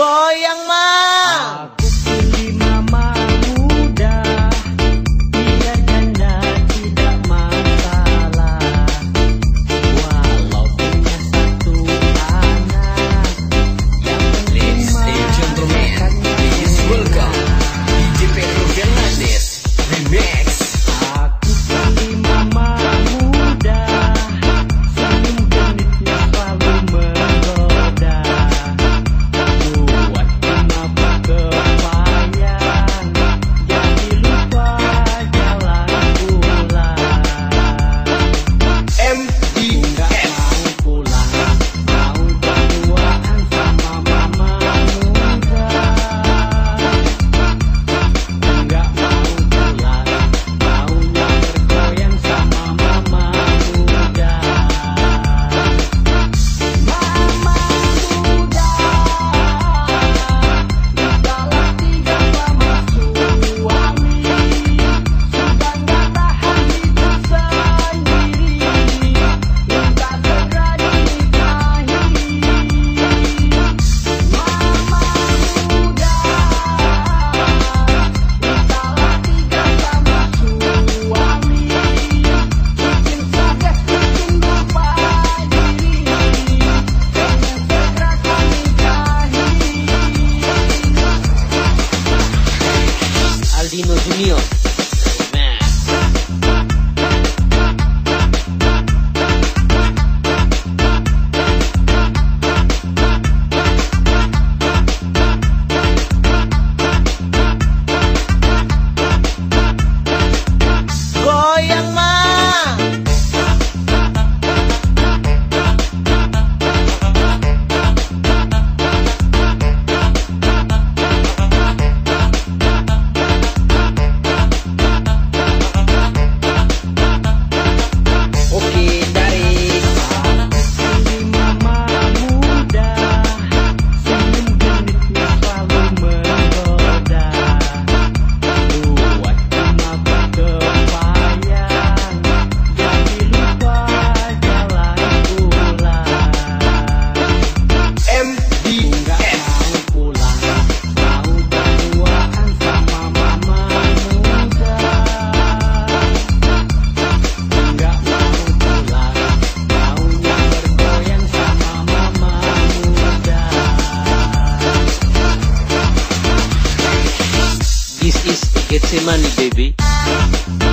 Goyang mah Getsemani baby